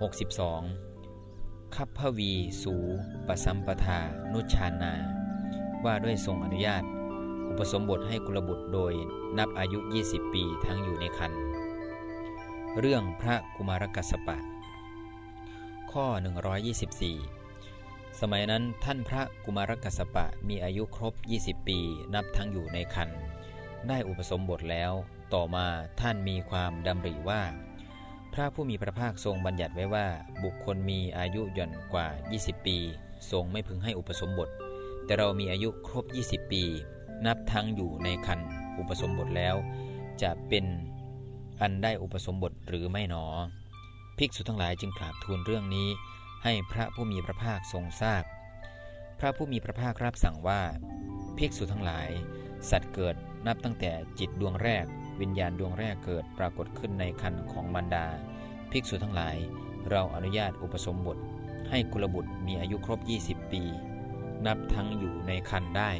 62. คัพพวีสูปสัมปทา นุชานา ว่าด้วยทรงอนุญาต อุปสมบทให้กุลบุตรโดยนับอายุ 20 ปีทั้งอยู่ในคัน เรื่องพระกุมารกัสปะ ข้อ 124 สมัยนั้นท่านพระกุมารกัสปะมีอายุครบ 20 ปีนับทั้งอยู่ในคัน ได้อุปสมบทแล้ว ต่อมาท่านมีความดำริว่า พระผู้มีพระภาคทรงบัญญัติไว้ว่า บุคคลมีอายุย่อนกว่า 20 ปี ทรงไม่พึงให้อุปสมบท แต่เรามีอายุครบ 20 ปี นับทั้งอยู่ในคันอุปสมบทแล้ว จะเป็นอันได้อุปสมบทหรือไม่หนอ ภิกษุทั้งหลายจึงกราบทูลเรื่องนี้ ให้พระผู้มีพระภาคทรงทราบพพระผู้มีพระภาครับสั่งว่า ภิกษุทั้งหลาย สัตว์เกิดนับตั้งแต่จิตดวงแรก วิญญาณดวงแรกเกิดปรากฏขึ้นในคันของมารดา ภิกษุทั้งหลาย เราอนุญาตอุปสมบท ให้กุลบุตรมีอายุครบ 20 ปี นับทั้งอยู่ในคันได้